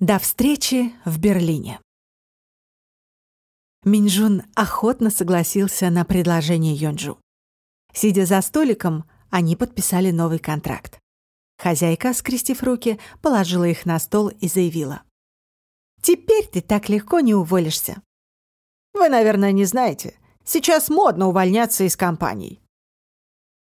До встречи в Берлине. Минджун охотно согласился на предложение Йонджу. Сидя за столиком, они подписали новый контракт. Хозяйка, скрестив руки, положила их на стол и заявила. «Теперь ты так легко не уволишься». «Вы, наверное, не знаете. Сейчас модно увольняться из компаний».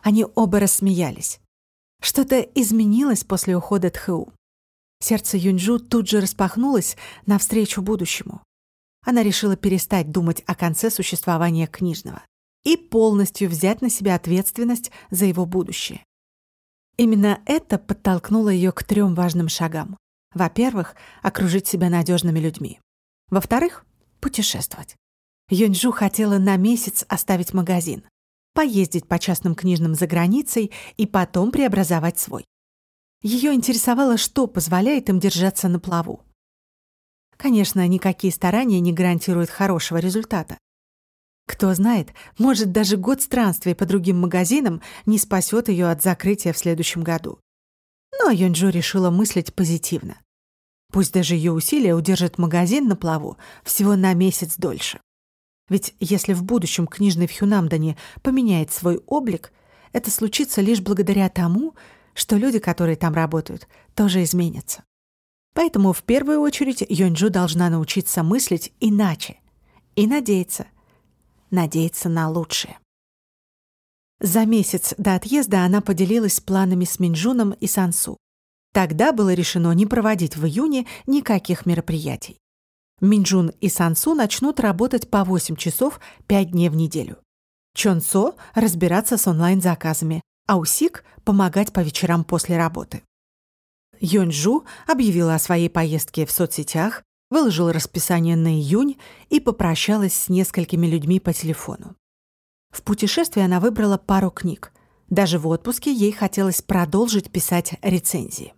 Они оба рассмеялись. Что-то изменилось после ухода Тху. Сердце Юнджу тут же распахнулось навстречу будущему. Она решила перестать думать о конце существования книжного и полностью взять на себя ответственность за его будущее. Именно это подтолкнуло ее к трем важным шагам. Во-первых, окружить себя надежными людьми. Во-вторых, путешествовать. Юнджу хотела на месяц оставить магазин, поездить по частным книжным за границей и потом преобразовать свой. Ее интересовало, что позволяет им держаться на плаву. Конечно, никакие старания не гарантируют хорошего результата. Кто знает, может, даже год странствий по другим магазинам не спасет ее от закрытия в следующем году. Но Юнджу решила мыслить позитивно. Пусть даже ее усилия удержат магазин на плаву всего на месяц дольше. Ведь если в будущем книжный в Хюнамдане поменяет свой облик, это случится лишь благодаря тому, что люди, которые там работают, тоже изменятся. Поэтому в первую очередь Йонджу должна научиться мыслить иначе и надеяться, надеяться на лучшее. За месяц до отъезда она поделилась планами с Минджуном и Сансу. Тогда было решено не проводить в июне никаких мероприятий. Минджун и Сансу начнут работать по 8 часов 5 дней в неделю. Чонсо разбираться с онлайн-заказами, а Усик — помогать по вечерам после работы. Йонджу объявила о своей поездке в соцсетях, выложила расписание на июнь и попрощалась с несколькими людьми по телефону. В путешествии она выбрала пару книг. Даже в отпуске ей хотелось продолжить писать рецензии.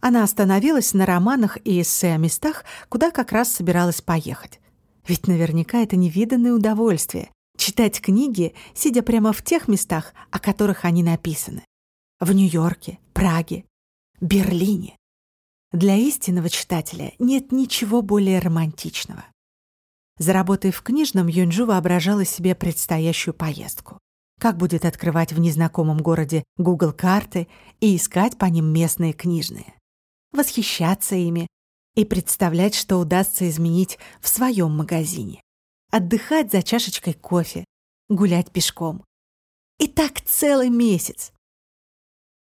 Она остановилась на романах и эссе о местах, куда как раз собиралась поехать. Ведь наверняка это невиданное удовольствие читать книги, сидя прямо в тех местах, о которых они написаны. В Нью-Йорке, Праге, Берлине. Для истинного читателя нет ничего более романтичного. За работой в книжном Юнджу воображала себе предстоящую поездку. Как будет открывать в незнакомом городе Google карты и искать по ним местные книжные. Восхищаться ими и представлять, что удастся изменить в своем магазине отдыхать за чашечкой кофе, гулять пешком. И так целый месяц.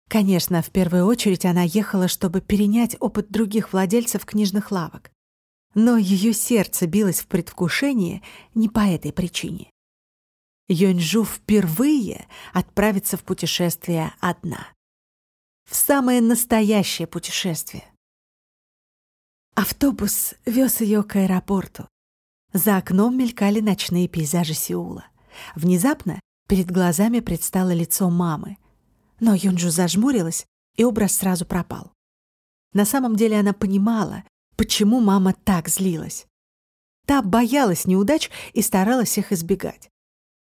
Конечно, в первую очередь она ехала, чтобы перенять опыт других владельцев книжных лавок. Но ее сердце билось в предвкушении не по этой причине. Йонджу впервые отправится в путешествие одна. В самое настоящее путешествие. Автобус вез ее к аэропорту. За окном мелькали ночные пейзажи Сеула. Внезапно перед глазами предстало лицо мамы. Но Юнджу зажмурилась, и образ сразу пропал. На самом деле она понимала, почему мама так злилась. Та боялась неудач и старалась их избегать.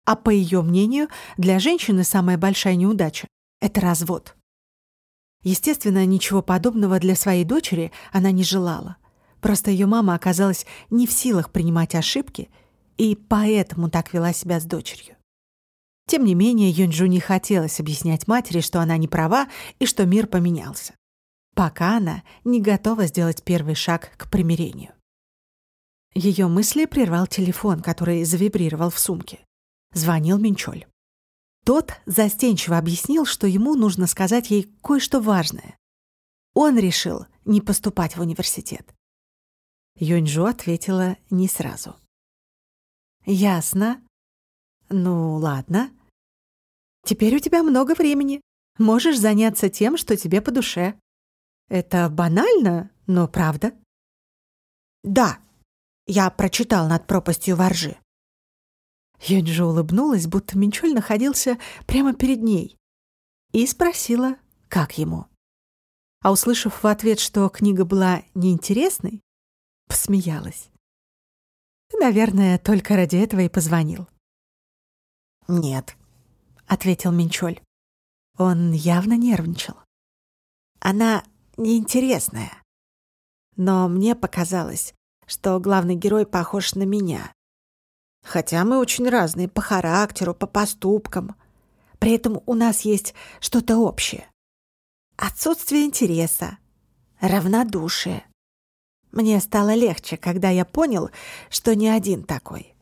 А по ее мнению, для женщины самая большая неудача — это развод. Естественно, ничего подобного для своей дочери она не желала — Просто ее мама оказалась не в силах принимать ошибки и поэтому так вела себя с дочерью. Тем не менее, Юнджу не хотелось объяснять матери, что она не права и что мир поменялся. Пока она не готова сделать первый шаг к примирению. Ее мысли прервал телефон, который завибрировал в сумке. Звонил Минчоль. Тот застенчиво объяснил, что ему нужно сказать ей кое-что важное. Он решил не поступать в университет. Юньжу ответила не сразу. «Ясно. Ну, ладно. Теперь у тебя много времени. Можешь заняться тем, что тебе по душе. Это банально, но правда». «Да, я прочитал над пропастью воржи». Юньжу улыбнулась, будто Минчоль находился прямо перед ней, и спросила, как ему. А услышав в ответ, что книга была неинтересной, Посмеялась. Наверное, только ради этого и позвонил. «Нет», — ответил Минчоль. Он явно нервничал. «Она неинтересная. Но мне показалось, что главный герой похож на меня. Хотя мы очень разные по характеру, по поступкам. При этом у нас есть что-то общее. Отсутствие интереса, равнодушие. Мне стало легче, когда я понял, что не один такой.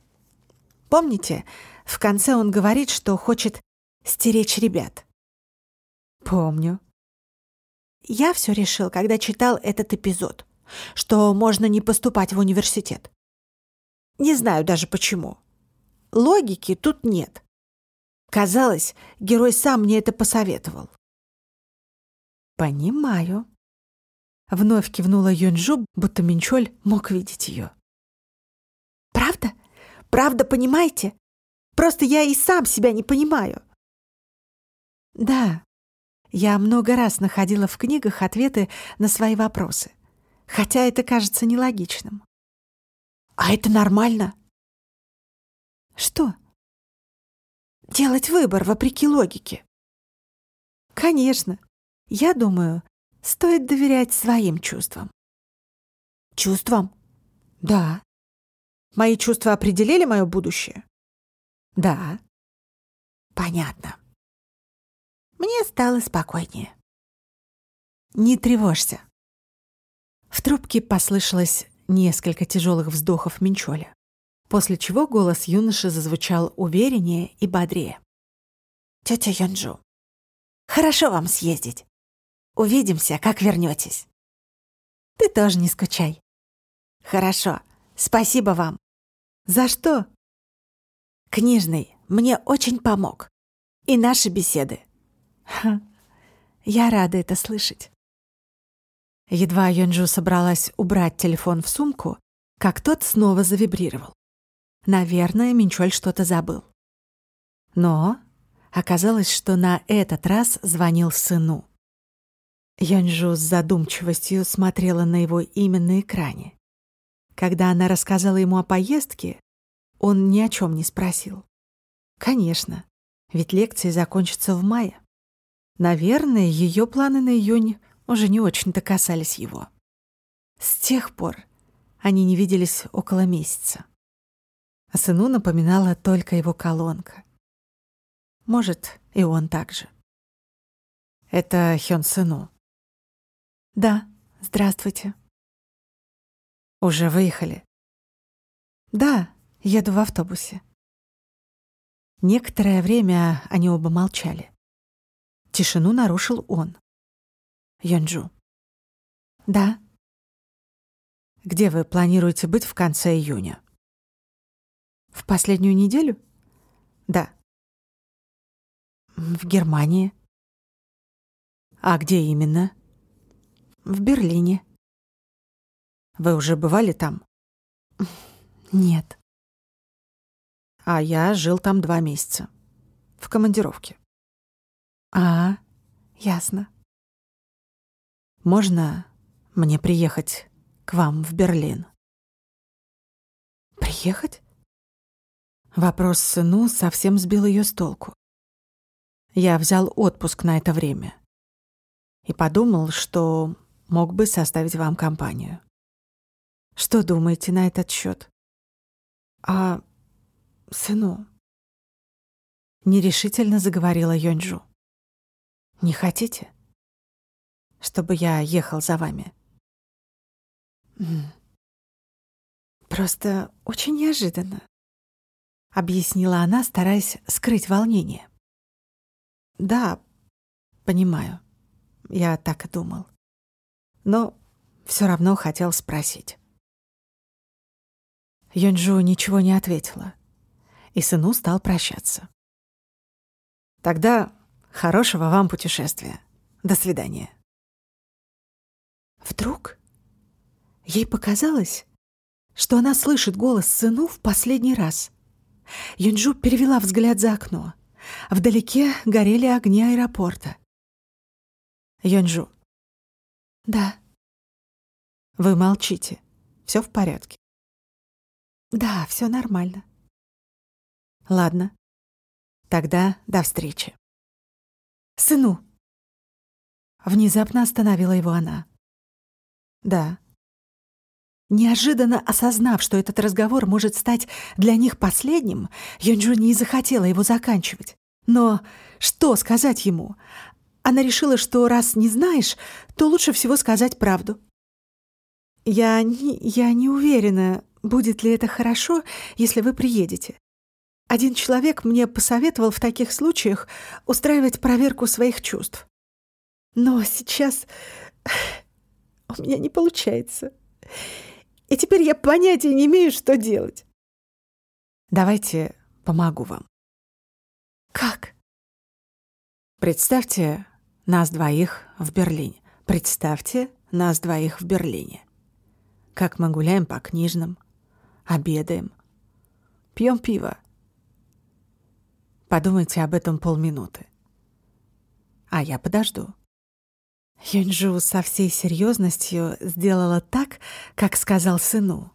Помните, в конце он говорит, что хочет стеречь ребят? Помню. Я все решил, когда читал этот эпизод, что можно не поступать в университет. Не знаю даже почему. Логики тут нет. Казалось, герой сам мне это посоветовал. «Понимаю», Вновь кивнула Юнджу, будто Минчоль мог видеть ее. «Правда? Правда, понимаете? Просто я и сам себя не понимаю». «Да, я много раз находила в книгах ответы на свои вопросы, хотя это кажется нелогичным». «А это нормально?» «Что?» «Делать выбор вопреки логике». «Конечно. Я думаю, стоит доверять своим чувствам. Чувствам? Да. Мои чувства определили мое будущее? Да. Понятно. Мне стало спокойнее. Не тревожься. В трубке послышалось несколько тяжелых вздохов Минчоля, после чего голос юноши зазвучал увереннее и бодрее. «Тетя Йонджу, хорошо вам съездить. Увидимся, как вернетесь. Ты тоже не скучай. Хорошо. Спасибо вам. За что? Книжный мне очень помог. И наши беседы. Ха, я рада это слышать. Едва Йонджу собралась убрать телефон в сумку, как тот снова завибрировал. Наверное, Минчоль что-то забыл. Но оказалось, что на этот раз звонил сыну. Янжу с задумчивостью смотрела на его имя на экране. Когда она рассказала ему о поездке, он ни о чем не спросил. Конечно, ведь лекции закончатся в мае. Наверное, ее планы на июнь уже не очень-то касались его. С тех пор они не виделись около месяца. А сыну напоминала только его колонка. Может, и он также. Это Хён сыну. Да, здравствуйте. Уже выехали? Да, еду в автобусе. Некоторое время они оба молчали. Тишину нарушил он. Йонджу. Да. Где вы планируете быть в конце июня? В последнюю неделю? Да. В Германии. А где именно? В Берлине. Вы уже бывали там? Нет. А я жил там два месяца. В командировке. А, ясно. Можно мне приехать к вам в Берлин? Приехать? Вопрос сыну совсем сбил ее с толку. Я взял отпуск на это время и подумал, что мог бы составить вам компанию. Что думаете на этот счет? А сыну? Нерешительно заговорила Йонджу. Не хотите, чтобы я ехал за вами? Просто очень неожиданно, объяснила она, стараясь скрыть волнение. Да, понимаю. Я так и думал но все равно хотел спросить. Йонджу ничего не ответила, и сыну стал прощаться. «Тогда хорошего вам путешествия. До свидания». Вдруг ей показалось, что она слышит голос сыну в последний раз. Юнджу перевела взгляд за окно. Вдалеке горели огни аэропорта. Юнджу, да. Вы молчите. Все в порядке? Да, все нормально. Ладно. Тогда до встречи. Сыну. Внезапно остановила его она. Да. Неожиданно осознав, что этот разговор может стать для них последним, Юнджу не захотела его заканчивать. Но что сказать ему? Она решила, что раз не знаешь, то лучше всего сказать правду. «Я не, я не уверена, будет ли это хорошо, если вы приедете. Один человек мне посоветовал в таких случаях устраивать проверку своих чувств. Но сейчас у меня не получается. И теперь я понятия не имею, что делать. Давайте помогу вам. Как? Представьте нас двоих в Берлине. Представьте нас двоих в Берлине. Как мы гуляем по книжным, обедаем, пьем пиво. Подумайте об этом полминуты. А я подожду. Юньжу со всей серьезностью сделала так, как сказал сыну.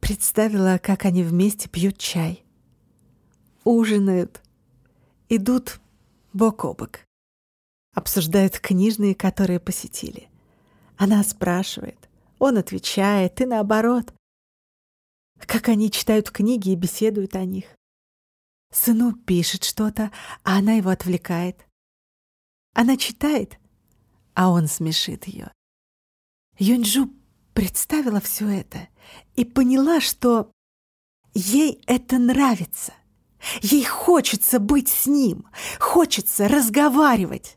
Представила, как они вместе пьют чай, ужинают, идут бок о бок, обсуждают книжные, которые посетили. Она спрашивает, он отвечает, и наоборот. Как они читают книги и беседуют о них. Сыну пишет что-то, а она его отвлекает. Она читает, а он смешит ее. Юньжу представила все это и поняла, что ей это нравится. Ей хочется быть с ним, хочется разговаривать.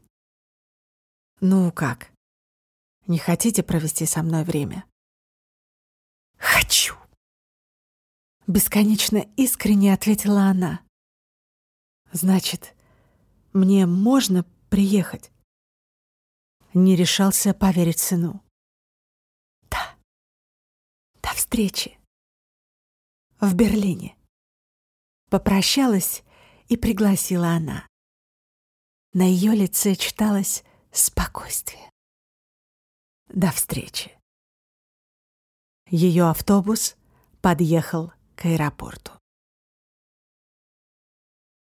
Ну как? Не хотите провести со мной время? Хочу. Бесконечно искренне ответила она. Значит, мне можно приехать? не решался поверить сыну. Да. До встречи. В Берлине. Попрощалась и пригласила она. На ее лице читалось спокойствие. До встречи. Ее автобус подъехал к аэропорту.